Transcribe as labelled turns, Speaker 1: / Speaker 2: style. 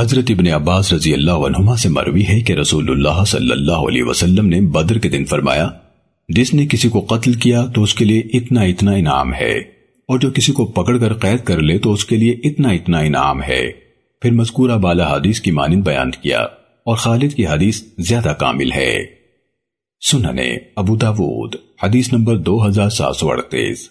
Speaker 1: حضرت ابن عباس رضی اللہ عنہما سے مروی ہے کہ رسول اللہ صلی اللہ علیہ وسلم نے بدر کے دن فرمایا، جس نے کسی کو قتل کیا تو اس کے لیے اتنا اتنا انعام ہے، اور جو کسی کو پکڑ کر قید کر لے تو اس کے لیے اتنا اتنا انعام ہے۔ پھر مذکورہ بالا حدیث کی مانند بیان کیا، اور خالد کی حدیث زیادہ کامل ہے۔ سننے ابو داود، حدیث نمبر دو ہزار سات سو اڑتیس۔